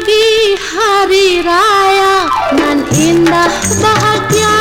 Di hari raya. Nan indah bahagia